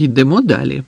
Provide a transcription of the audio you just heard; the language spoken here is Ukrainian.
йдемо далі.